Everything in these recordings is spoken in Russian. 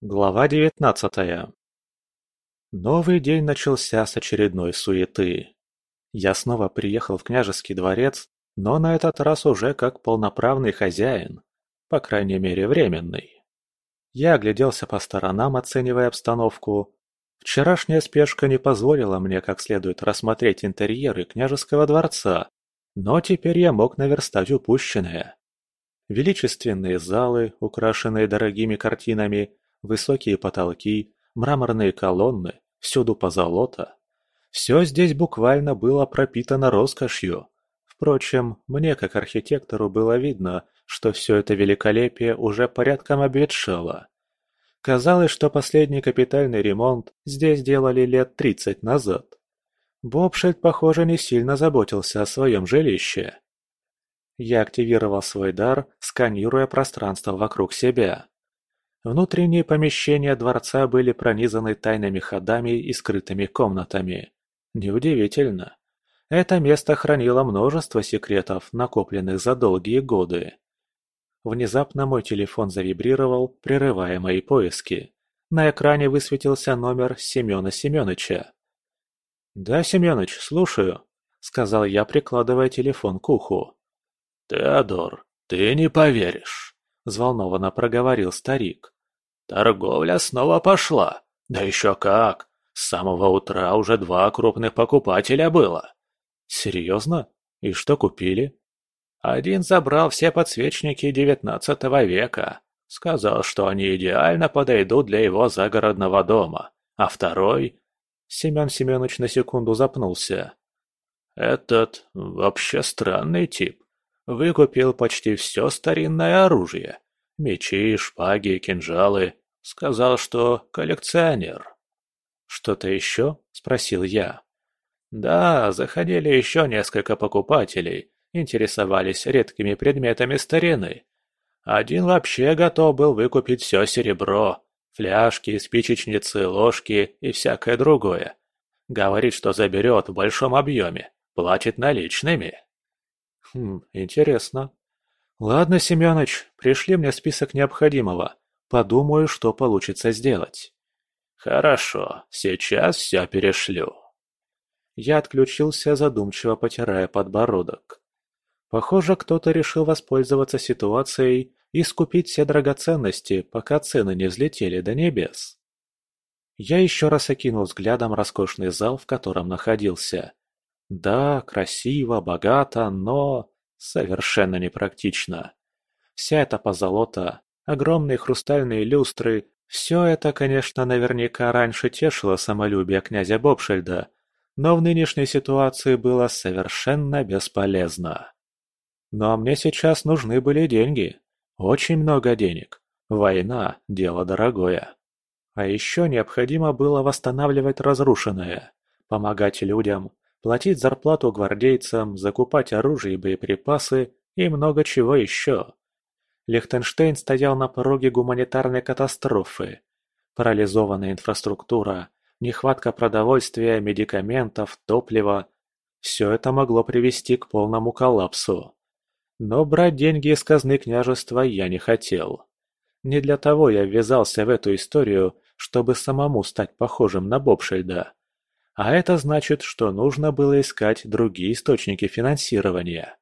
Глава девятнадцатая Новый день начался с очередной суеты. Я снова приехал в княжеский дворец, но на этот раз уже как полноправный хозяин, по крайней мере временный. Я огляделся по сторонам, оценивая обстановку. Вчерашняя спешка не позволила мне как следует рассмотреть интерьеры княжеского дворца, но теперь я мог наверстать упущенное. Величественные залы, украшенные дорогими картинами, высокие потолки, мраморные колонны, всюду позолота. Все здесь буквально было пропитано роскошью. Впрочем, мне как архитектору было видно, что все это великолепие уже порядком обветшало. Казалось, что последний капитальный ремонт здесь делали лет тридцать назад. Бобшельд, похоже, не сильно заботился о своем жилище. Я активировал свой дар, сканируя пространство вокруг себя. Внутренние помещения дворца были пронизаны тайными ходами и скрытыми комнатами. Неудивительно. Это место хранило множество секретов, накопленных за долгие годы. Внезапно мой телефон завибрировал, прерывая мои поиски. На экране высветился номер Семена Семёныча. «Да, Семёныч, слушаю», — сказал я, прикладывая телефон к уху. «Теодор, ты не поверишь», — взволнованно проговорил старик. «Торговля снова пошла. Да еще как! С самого утра уже два крупных покупателя было». «Серьезно? И что купили?» Один забрал все подсвечники девятнадцатого века. Сказал, что они идеально подойдут для его загородного дома. А второй... Семен Семенович на секунду запнулся. Этот вообще странный тип. Выкупил почти все старинное оружие. Мечи, шпаги, кинжалы. Сказал, что коллекционер. «Что-то еще?» – спросил я. «Да, заходили еще несколько покупателей, интересовались редкими предметами старины. Один вообще готов был выкупить все серебро, фляжки, спичечницы, ложки и всякое другое. Говорит, что заберет в большом объеме, платит наличными». Хм, интересно. Ладно, Семёныч, пришли мне список необходимого. Подумаю, что получится сделать. Хорошо, сейчас все перешлю. Я отключился, задумчиво потирая подбородок. Похоже, кто-то решил воспользоваться ситуацией и скупить все драгоценности, пока цены не взлетели до небес. Я еще раз окинул взглядом роскошный зал, в котором находился. Да, красиво, богато, но совершенно непрактично. Вся эта позолота, огромные хрустальные люстры, все это, конечно, наверняка раньше тешило самолюбие князя Бобшельда, но в нынешней ситуации было совершенно бесполезно. Но мне сейчас нужны были деньги. Очень много денег. Война – дело дорогое. А еще необходимо было восстанавливать разрушенное, помогать людям, платить зарплату гвардейцам, закупать оружие и боеприпасы и много чего еще. Лихтенштейн стоял на пороге гуманитарной катастрофы. Парализованная инфраструктура, нехватка продовольствия, медикаментов, топлива – все это могло привести к полному коллапсу. Но брать деньги из казны княжества я не хотел. Не для того я ввязался в эту историю, чтобы самому стать похожим на Бобшельда. А это значит, что нужно было искать другие источники финансирования.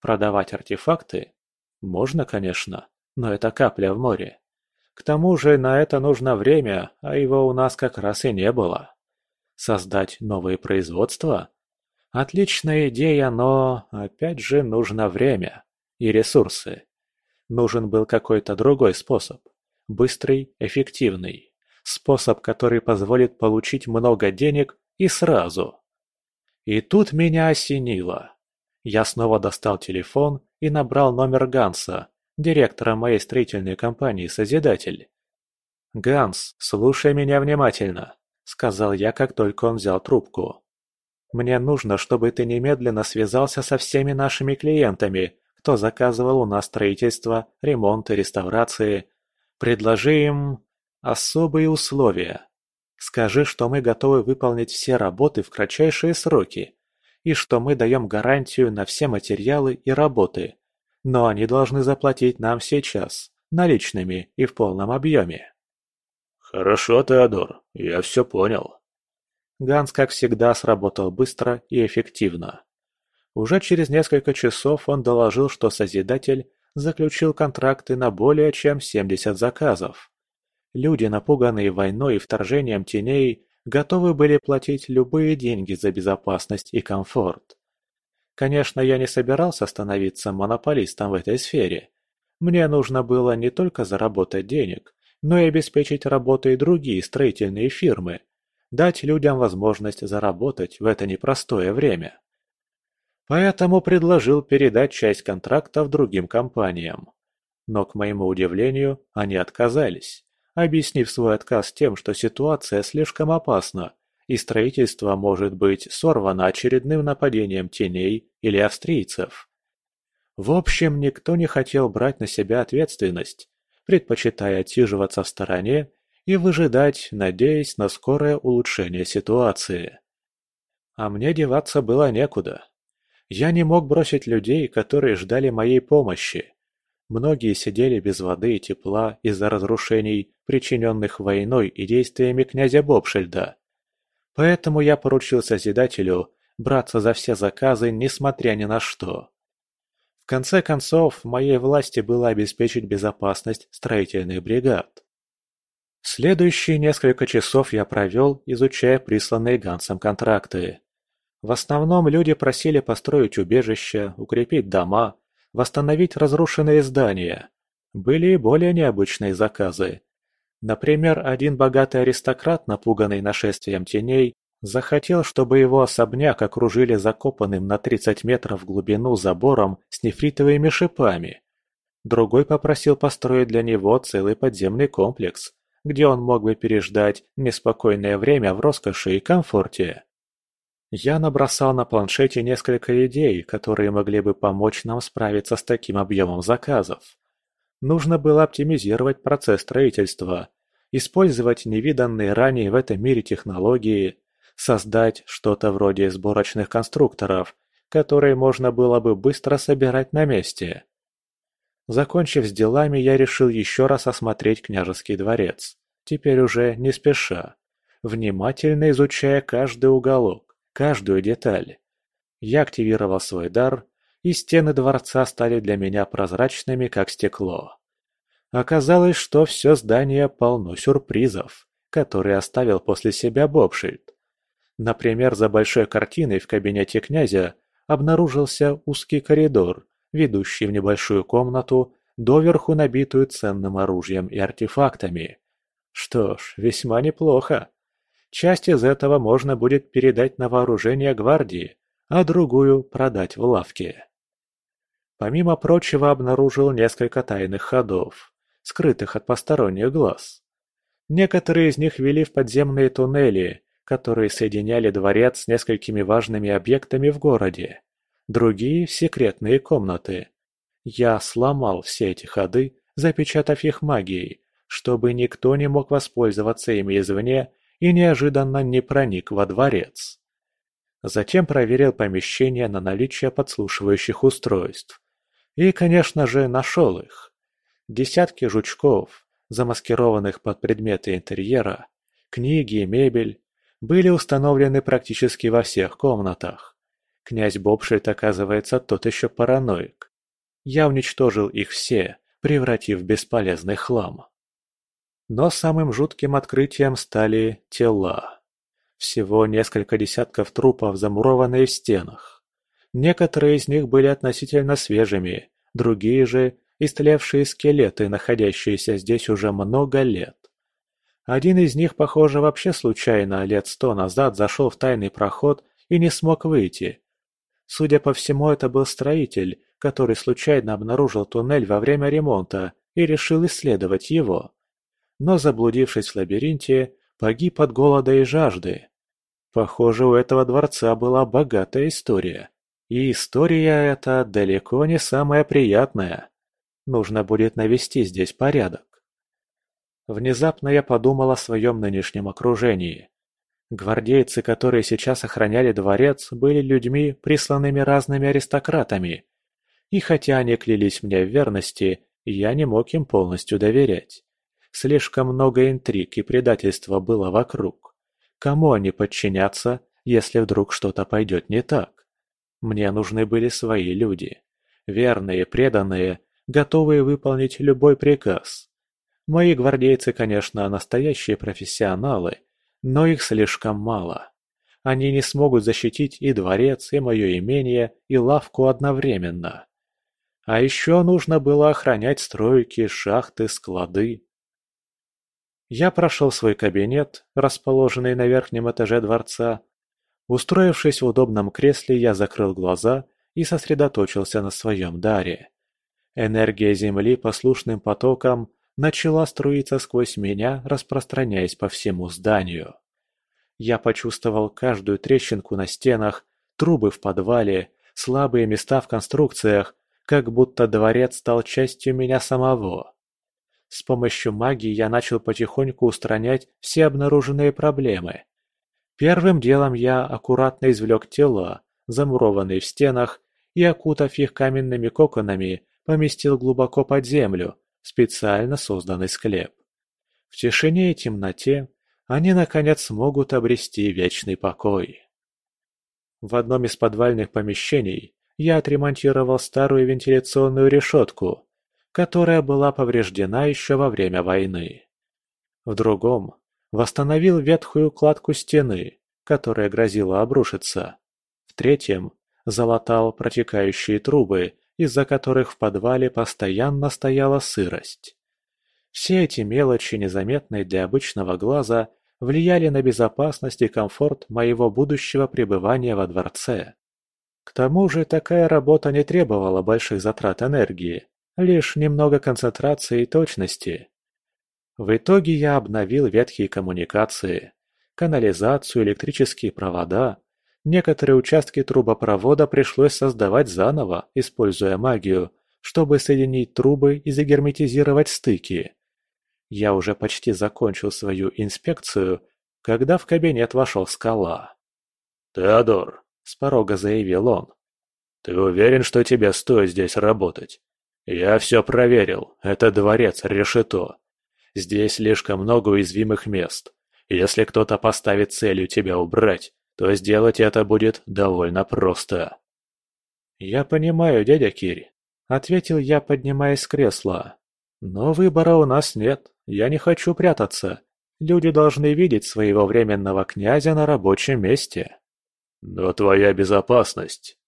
Продавать артефакты? Можно, конечно, но это капля в море. К тому же на это нужно время, а его у нас как раз и не было. Создать новые производства? Отличная идея, но, опять же, нужно время и ресурсы. Нужен был какой-то другой способ. Быстрый, эффективный. Способ, который позволит получить много денег и сразу. И тут меня осенило. Я снова достал телефон и набрал номер Ганса, директора моей строительной компании «Созидатель». «Ганс, слушай меня внимательно», — сказал я, как только он взял трубку. «Мне нужно, чтобы ты немедленно связался со всеми нашими клиентами, кто заказывал у нас строительство, ремонт и реставрации. Предложи им Особые условия. Скажи, что мы готовы выполнить все работы в кратчайшие сроки, и что мы даем гарантию на все материалы и работы, но они должны заплатить нам сейчас, наличными и в полном объеме. «Хорошо, Теодор, я все понял». Ганс, как всегда, сработал быстро и эффективно. Уже через несколько часов он доложил, что Созидатель заключил контракты на более чем 70 заказов. Люди, напуганные войной и вторжением теней, готовы были платить любые деньги за безопасность и комфорт. Конечно, я не собирался становиться монополистом в этой сфере. Мне нужно было не только заработать денег, но и обеспечить работой другие строительные фирмы, дать людям возможность заработать в это непростое время. Поэтому предложил передать часть контрактов другим компаниям. Но, к моему удивлению, они отказались, объяснив свой отказ тем, что ситуация слишком опасна, и строительство может быть сорвано очередным нападением теней или австрийцев. В общем, никто не хотел брать на себя ответственность, предпочитая отсиживаться в стороне и выжидать, надеясь на скорое улучшение ситуации. А мне деваться было некуда. Я не мог бросить людей, которые ждали моей помощи. Многие сидели без воды и тепла из-за разрушений, причиненных войной и действиями князя Бобшельда. Поэтому я поручил Созидателю браться за все заказы, несмотря ни на что. В конце концов, моей власти было обеспечить безопасность строительных бригад. Следующие несколько часов я провел, изучая присланные Гансом контракты. В основном люди просили построить убежища, укрепить дома, восстановить разрушенные здания. Были и более необычные заказы. Например, один богатый аристократ, напуганный нашествием теней, захотел, чтобы его особняк окружили закопанным на 30 метров в глубину забором с нефритовыми шипами. Другой попросил построить для него целый подземный комплекс, где он мог бы переждать неспокойное время в роскоши и комфорте. Я набросал на планшете несколько идей, которые могли бы помочь нам справиться с таким объемом заказов. Нужно было оптимизировать процесс строительства, использовать невиданные ранее в этом мире технологии, создать что-то вроде сборочных конструкторов, которые можно было бы быстро собирать на месте. Закончив с делами, я решил еще раз осмотреть княжеский дворец, теперь уже не спеша, внимательно изучая каждый уголок каждую деталь. Я активировал свой дар, и стены дворца стали для меня прозрачными, как стекло. Оказалось, что все здание полно сюрпризов, которые оставил после себя Бобшильд. Например, за большой картиной в кабинете князя обнаружился узкий коридор, ведущий в небольшую комнату, доверху набитую ценным оружием и артефактами. Что ж, весьма неплохо. Часть из этого можно будет передать на вооружение гвардии, а другую продать в лавке. Помимо прочего обнаружил несколько тайных ходов, скрытых от посторонних глаз. Некоторые из них вели в подземные туннели, которые соединяли дворец с несколькими важными объектами в городе. Другие – в секретные комнаты. Я сломал все эти ходы, запечатав их магией, чтобы никто не мог воспользоваться ими извне и неожиданно не проник во дворец. Затем проверил помещение на наличие подслушивающих устройств. И, конечно же, нашел их. Десятки жучков, замаскированных под предметы интерьера, книги и мебель, были установлены практически во всех комнатах. Князь Бобшильд, оказывается, тот еще параноик. Я уничтожил их все, превратив в бесполезный хлам. Но самым жутким открытием стали тела. Всего несколько десятков трупов, замурованные в стенах. Некоторые из них были относительно свежими, другие же – истлевшие скелеты, находящиеся здесь уже много лет. Один из них, похоже, вообще случайно лет сто назад зашел в тайный проход и не смог выйти. Судя по всему, это был строитель, который случайно обнаружил туннель во время ремонта и решил исследовать его но, заблудившись в лабиринте, погиб от голода и жажды. Похоже, у этого дворца была богатая история. И история эта далеко не самая приятная. Нужно будет навести здесь порядок. Внезапно я подумал о своем нынешнем окружении. Гвардейцы, которые сейчас охраняли дворец, были людьми, присланными разными аристократами. И хотя они клялись мне в верности, я не мог им полностью доверять. Слишком много интриг и предательства было вокруг. Кому они подчинятся, если вдруг что-то пойдет не так? Мне нужны были свои люди. Верные, преданные, готовые выполнить любой приказ. Мои гвардейцы, конечно, настоящие профессионалы, но их слишком мало. Они не смогут защитить и дворец, и мое имение, и лавку одновременно. А еще нужно было охранять стройки, шахты, склады. Я прошел свой кабинет, расположенный на верхнем этаже дворца. Устроившись в удобном кресле, я закрыл глаза и сосредоточился на своем даре. Энергия Земли послушным потоком начала струиться сквозь меня, распространяясь по всему зданию. Я почувствовал каждую трещинку на стенах, трубы в подвале, слабые места в конструкциях, как будто дворец стал частью меня самого. С помощью магии я начал потихоньку устранять все обнаруженные проблемы. Первым делом я аккуратно извлек тела, замурованные в стенах, и, окутав их каменными коконами, поместил глубоко под землю, специально созданный склеп. В тишине и темноте они наконец смогут обрести вечный покой. В одном из подвальных помещений я отремонтировал старую вентиляционную решетку, которая была повреждена еще во время войны. В другом восстановил ветхую кладку стены, которая грозила обрушиться. В третьем залатал протекающие трубы, из-за которых в подвале постоянно стояла сырость. Все эти мелочи, незаметные для обычного глаза, влияли на безопасность и комфорт моего будущего пребывания во дворце. К тому же такая работа не требовала больших затрат энергии, лишь немного концентрации и точности. В итоге я обновил ветхие коммуникации, канализацию, электрические провода. Некоторые участки трубопровода пришлось создавать заново, используя магию, чтобы соединить трубы и загерметизировать стыки. Я уже почти закончил свою инспекцию, когда в кабинет вошел скала. «Теодор», — с порога заявил он, — «ты уверен, что тебе стоит здесь работать? Я все проверил, это дворец Решето. Здесь слишком много уязвимых мест. Если кто-то поставит целью тебя убрать, то сделать это будет довольно просто». «Я понимаю, дядя Кирь», — ответил я, поднимаясь с кресла. «Но выбора у нас нет. Я не хочу прятаться. Люди должны видеть своего временного князя на рабочем месте. Но твоя безопасность...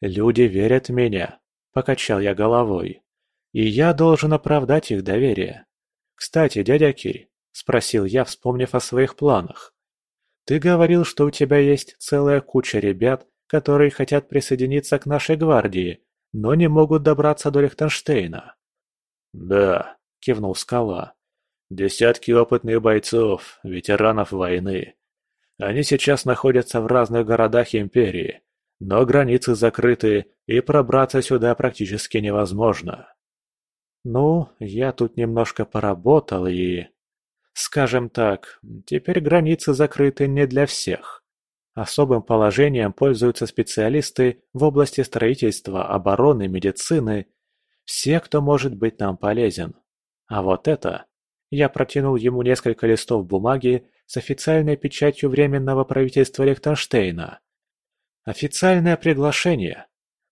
Люди верят в меня, покачал я головой. И я должен оправдать их доверие. Кстати, дядя Кирь, спросил я, вспомнив о своих планах. Ты говорил, что у тебя есть целая куча ребят, которые хотят присоединиться к нашей гвардии, но не могут добраться до Лихтенштейна. Да, кивнул Скала. Десятки опытных бойцов, ветеранов войны. Они сейчас находятся в разных городах Империи, но границы закрыты, и пробраться сюда практически невозможно. Ну, я тут немножко поработал и... Скажем так, теперь границы закрыты не для всех. Особым положением пользуются специалисты в области строительства, обороны, медицины. Все, кто может быть нам полезен. А вот это я протянул ему несколько листов бумаги с официальной печатью Временного правительства Лихтенштейна. Официальное приглашение.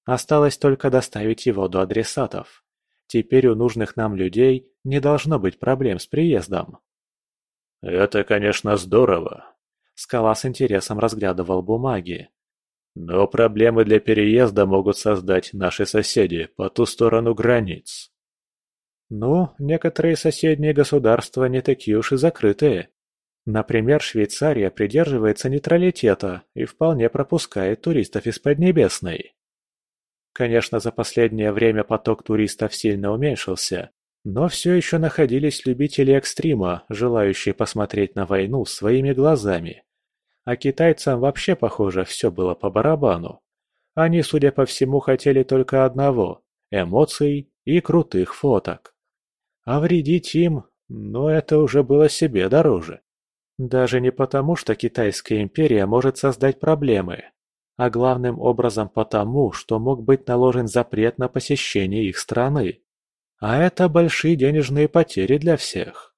Осталось только доставить его до адресатов. Теперь у нужных нам людей не должно быть проблем с приездом. «Это, конечно, здорово», — Скала с интересом разглядывал бумаги. «Но проблемы для переезда могут создать наши соседи по ту сторону границ». Ну, некоторые соседние государства не такие уж и закрытые. Например, Швейцария придерживается нейтралитета и вполне пропускает туристов из Поднебесной. Конечно, за последнее время поток туристов сильно уменьшился, но все еще находились любители экстрима, желающие посмотреть на войну своими глазами. А китайцам вообще, похоже, все было по барабану. Они, судя по всему, хотели только одного – эмоций и крутых фоток. А вредить им, но это уже было себе дороже. Даже не потому, что Китайская империя может создать проблемы, а главным образом потому, что мог быть наложен запрет на посещение их страны. А это большие денежные потери для всех.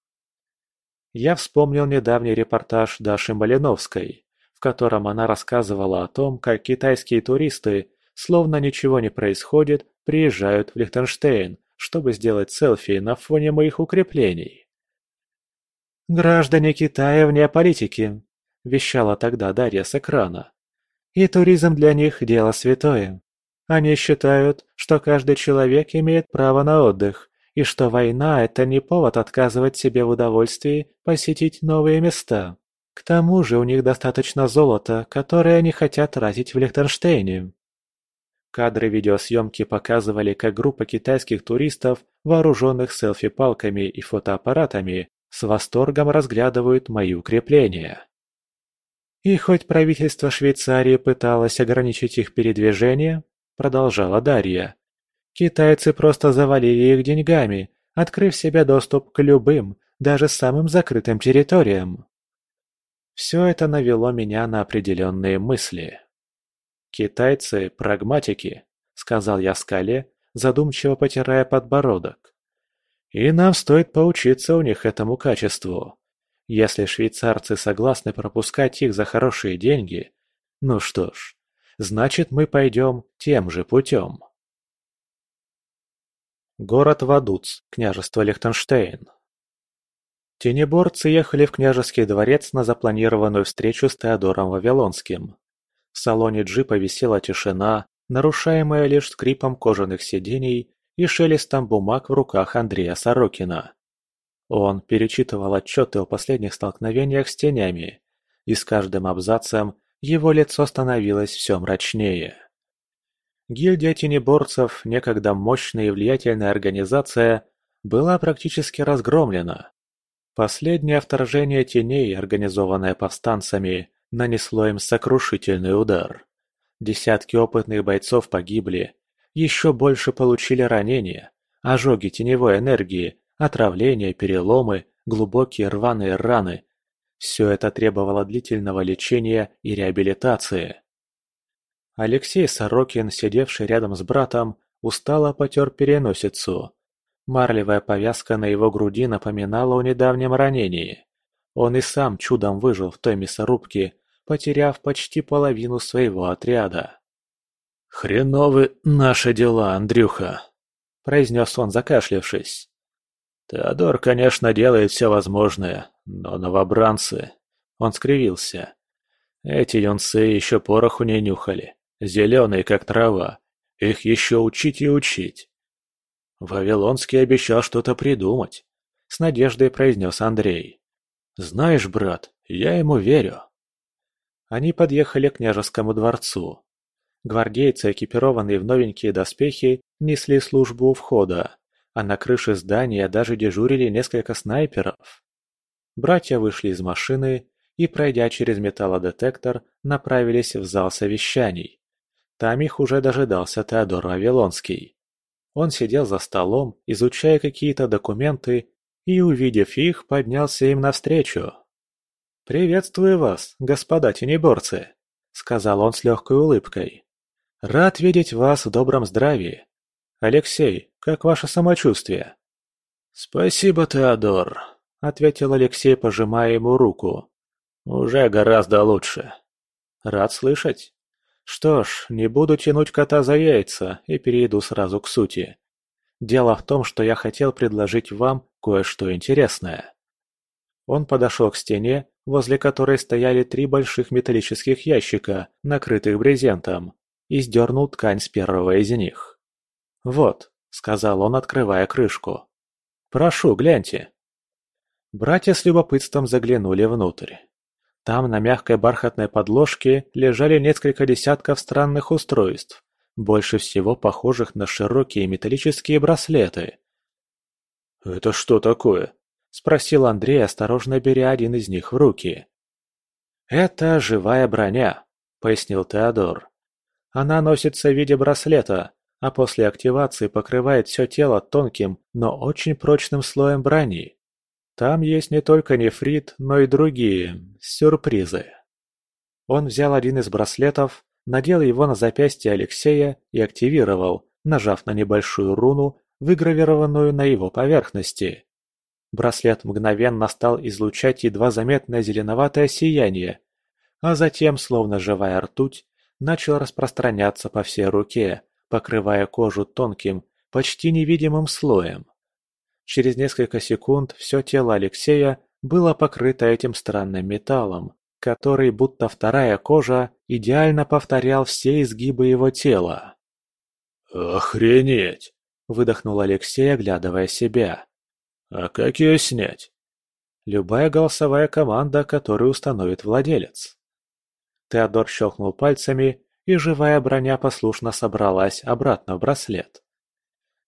Я вспомнил недавний репортаж Даши Малиновской, в котором она рассказывала о том, как китайские туристы, словно ничего не происходит, приезжают в Лихтенштейн, чтобы сделать селфи на фоне моих укреплений. «Граждане Китая вне политики», – вещала тогда Дарья с экрана. «И туризм для них – дело святое. Они считают, что каждый человек имеет право на отдых, и что война – это не повод отказывать себе в удовольствии посетить новые места. К тому же у них достаточно золота, которое они хотят тратить в Лихтенштейне. Кадры видеосъемки показывали, как группа китайских туристов, вооруженных селфи-палками и фотоаппаратами, с восторгом разглядывают мои укрепления. И хоть правительство Швейцарии пыталось ограничить их передвижение, продолжала Дарья, Китайцы просто завалили их деньгами, открыв себе доступ к любым, даже самым закрытым территориям. Все это навело меня на определенные мысли. «Китайцы – прагматики», – сказал я скале, задумчиво потирая подбородок. «И нам стоит поучиться у них этому качеству. Если швейцарцы согласны пропускать их за хорошие деньги, ну что ж, значит мы пойдем тем же путем». Город Вадуц, княжество Лихтенштейн. Тенеборцы ехали в княжеский дворец на запланированную встречу с Теодором Вавилонским. В салоне джипа висела тишина, нарушаемая лишь скрипом кожаных сидений и шелестом бумаг в руках Андрея Сорокина. Он перечитывал отчеты о последних столкновениях с тенями, и с каждым абзацем его лицо становилось все мрачнее. Гильдия тенеборцев, некогда мощная и влиятельная организация, была практически разгромлена. Последнее вторжение теней, организованное повстанцами, нанесло им сокрушительный удар. Десятки опытных бойцов погибли, еще больше получили ранения, ожоги теневой энергии, отравления, переломы, глубокие рваные раны. Все это требовало длительного лечения и реабилитации. Алексей Сорокин, сидевший рядом с братом, устало потер переносицу. Марлевая повязка на его груди напоминала о недавнем ранении. Он и сам чудом выжил в той мясорубке, потеряв почти половину своего отряда. «Хреновы наши дела, Андрюха!» – произнес он, закашлявшись. «Теодор, конечно, делает все возможное, но новобранцы...» Он скривился. Эти юнцы еще пороху не нюхали. Зеленые, как трава. Их еще учить и учить. Вавилонский обещал что-то придумать. С надеждой произнес Андрей. Знаешь, брат, я ему верю. Они подъехали к княжескому дворцу. Гвардейцы, экипированные в новенькие доспехи, несли службу у входа, а на крыше здания даже дежурили несколько снайперов. Братья вышли из машины и, пройдя через металлодетектор, направились в зал совещаний. Там их уже дожидался Теодор Вавилонский. Он сидел за столом, изучая какие-то документы, и, увидев их, поднялся им навстречу. «Приветствую вас, господа тенеборцы», — сказал он с легкой улыбкой. «Рад видеть вас в добром здравии. Алексей, как ваше самочувствие?» «Спасибо, Теодор», — ответил Алексей, пожимая ему руку. «Уже гораздо лучше». «Рад слышать. Что ж, не буду тянуть кота за яйца и перейду сразу к сути. Дело в том, что я хотел предложить вам кое-что интересное. Он подошел к стене, возле которой стояли три больших металлических ящика, накрытых брезентом, и сдернул ткань с первого из них. «Вот», — сказал он, открывая крышку. «Прошу, гляньте». Братья с любопытством заглянули внутрь. Там на мягкой бархатной подложке лежали несколько десятков странных устройств, больше всего похожих на широкие металлические браслеты. «Это что такое?» – спросил Андрей, осторожно беря один из них в руки. «Это живая броня», – пояснил Теодор. «Она носится в виде браслета, а после активации покрывает все тело тонким, но очень прочным слоем брони. Там есть не только нефрит, но и другие сюрпризы. Он взял один из браслетов, надел его на запястье Алексея и активировал, нажав на небольшую руну, выгравированную на его поверхности. Браслет мгновенно стал излучать едва заметное зеленоватое сияние, а затем, словно живая ртуть, начал распространяться по всей руке, покрывая кожу тонким, почти невидимым слоем. Через несколько секунд все тело Алексея было покрыто этим странным металлом, который, будто вторая кожа, идеально повторял все изгибы его тела. «Охренеть!» – выдохнул Алексей, оглядывая себя. «А как ее снять?» «Любая голосовая команда, которую установит владелец». Теодор щелкнул пальцами, и живая броня послушно собралась обратно в браслет.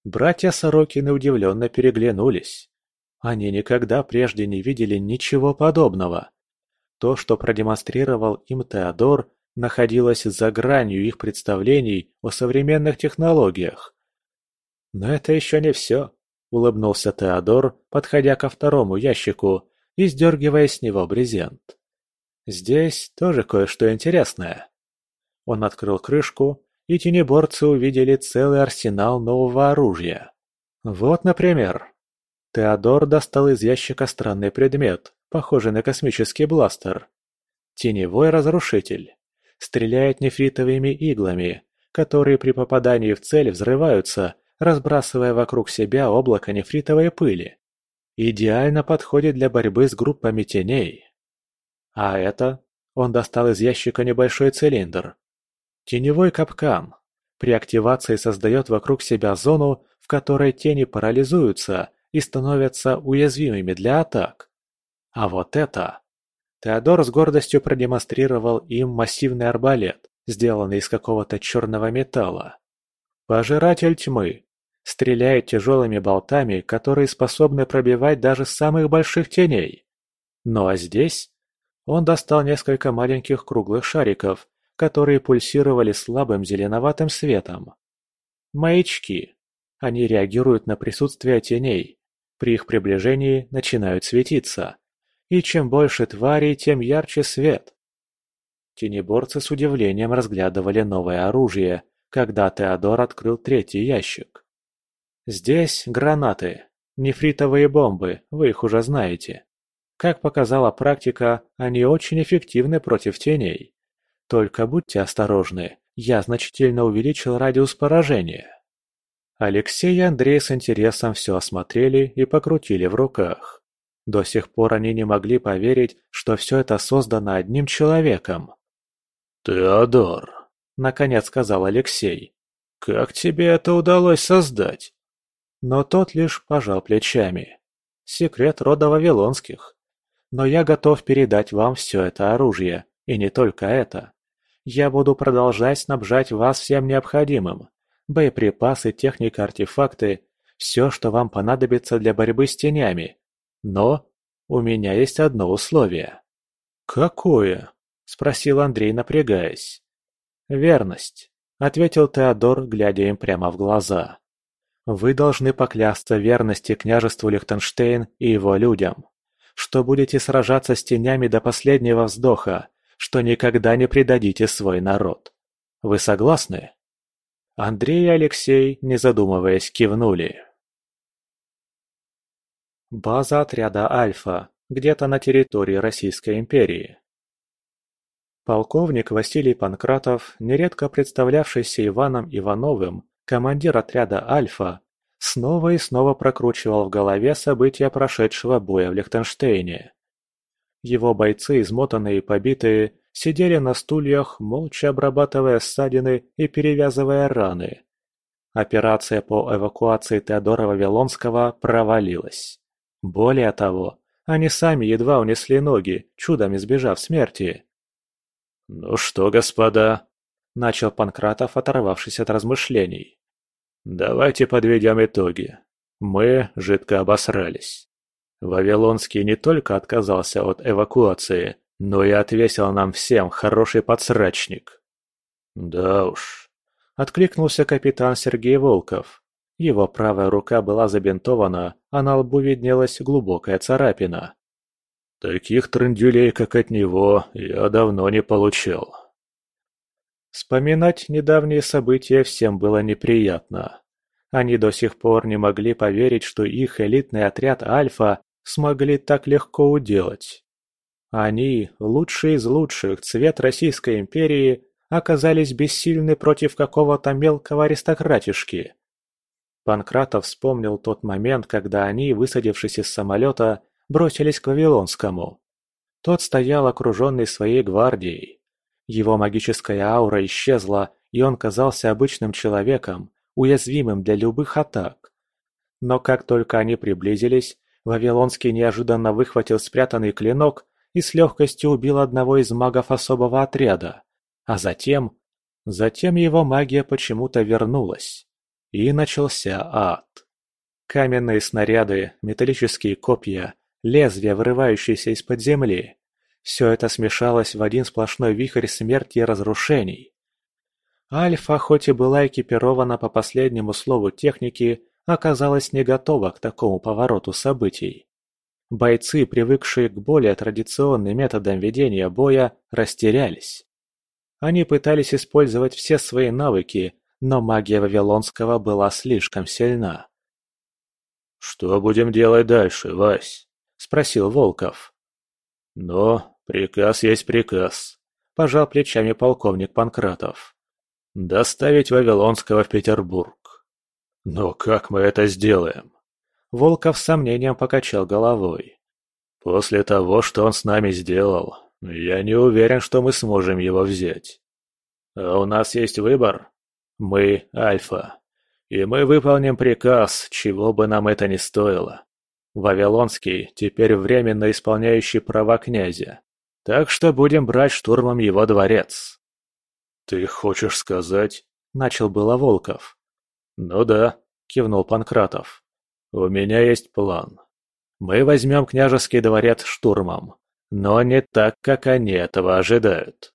Братья Сорокины удивленно переглянулись. Они никогда прежде не видели ничего подобного. То, что продемонстрировал им Теодор, находилось за гранью их представлений о современных технологиях. «Но это еще не все», — улыбнулся Теодор, подходя ко второму ящику и сдергивая с него брезент. «Здесь тоже кое-что интересное». Он открыл крышку, и тенеборцы увидели целый арсенал нового оружия. Вот, например. Теодор достал из ящика странный предмет, похожий на космический бластер. Теневой разрушитель. Стреляет нефритовыми иглами, которые при попадании в цель взрываются, разбрасывая вокруг себя облако нефритовой пыли. Идеально подходит для борьбы с группами теней. А это? Он достал из ящика небольшой цилиндр, Теневой капкан. При активации создает вокруг себя зону, в которой тени парализуются и становятся уязвимыми для атак. А вот это... Теодор с гордостью продемонстрировал им массивный арбалет, сделанный из какого-то черного металла. Пожиратель тьмы. Стреляет тяжелыми болтами, которые способны пробивать даже самых больших теней. Ну а здесь... Он достал несколько маленьких круглых шариков, которые пульсировали слабым зеленоватым светом. Маячки. Они реагируют на присутствие теней. При их приближении начинают светиться. И чем больше тварей, тем ярче свет. Тенеборцы с удивлением разглядывали новое оружие, когда Теодор открыл третий ящик. Здесь гранаты, нефритовые бомбы, вы их уже знаете. Как показала практика, они очень эффективны против теней. Только будьте осторожны, я значительно увеличил радиус поражения. Алексей и Андрей с интересом все осмотрели и покрутили в руках. До сих пор они не могли поверить, что все это создано одним человеком. «Теодор», — наконец сказал Алексей, — «как тебе это удалось создать?» Но тот лишь пожал плечами. Секрет рода Вавилонских. Но я готов передать вам все это оружие, и не только это. Я буду продолжать снабжать вас всем необходимым. Боеприпасы, техника, артефакты – все, что вам понадобится для борьбы с тенями. Но у меня есть одно условие. «Какое?» – спросил Андрей, напрягаясь. «Верность», – ответил Теодор, глядя им прямо в глаза. «Вы должны поклясться верности княжеству Лихтенштейн и его людям, что будете сражаться с тенями до последнего вздоха, что никогда не предадите свой народ. Вы согласны?» Андрей и Алексей, не задумываясь, кивнули. База отряда «Альфа», где-то на территории Российской империи. Полковник Василий Панкратов, нередко представлявшийся Иваном Ивановым, командир отряда «Альфа», снова и снова прокручивал в голове события прошедшего боя в Лихтенштейне. Его бойцы, измотанные и побитые, сидели на стульях, молча обрабатывая ссадины и перевязывая раны. Операция по эвакуации Теодора Вавилонского провалилась. Более того, они сами едва унесли ноги, чудом избежав смерти. «Ну что, господа?» – начал Панкратов, оторвавшись от размышлений. «Давайте подведем итоги. Мы жидко обосрались. Вавилонский не только отказался от эвакуации, но и отвесил нам всем хороший подсрачник. Да уж. Откликнулся капитан Сергей Волков. Его правая рука была забинтована, а на лбу виднелась глубокая царапина. Таких трындюлей, как от него, я давно не получил. Вспоминать недавние события всем было неприятно. Они до сих пор не могли поверить, что их элитный отряд «Альфа» смогли так легко уделать? Они, лучшие из лучших, цвет Российской империи, оказались бессильны против какого-то мелкого аристократишки. Панкратов вспомнил тот момент, когда они, высадившись из самолета, бросились к Вавилонскому. Тот стоял окруженный своей гвардией. Его магическая аура исчезла, и он казался обычным человеком, уязвимым для любых атак. Но как только они приблизились, Вавилонский неожиданно выхватил спрятанный клинок и с легкостью убил одного из магов особого отряда. А затем... Затем его магия почему-то вернулась. И начался ад. Каменные снаряды, металлические копья, лезвия, вырывающиеся из-под земли. Все это смешалось в один сплошной вихрь смерти и разрушений. Альфа, хоть и была экипирована по последнему слову техники, оказалась не готова к такому повороту событий. Бойцы, привыкшие к более традиционным методам ведения боя, растерялись. Они пытались использовать все свои навыки, но магия Вавилонского была слишком сильна. «Что будем делать дальше, Вась?» – спросил Волков. «Но приказ есть приказ», – пожал плечами полковник Панкратов. «Доставить Вавилонского в Петербург». «Но как мы это сделаем?» Волков с сомнением покачал головой. «После того, что он с нами сделал, я не уверен, что мы сможем его взять. А у нас есть выбор. Мы – Альфа. И мы выполним приказ, чего бы нам это ни стоило. Вавилонский теперь временно исполняющий права князя. Так что будем брать штурмом его дворец. «Ты хочешь сказать?» – начал было Волков. «Ну да», – кивнул Панкратов. «У меня есть план. Мы возьмем княжеский дворец штурмом, но не так, как они этого ожидают».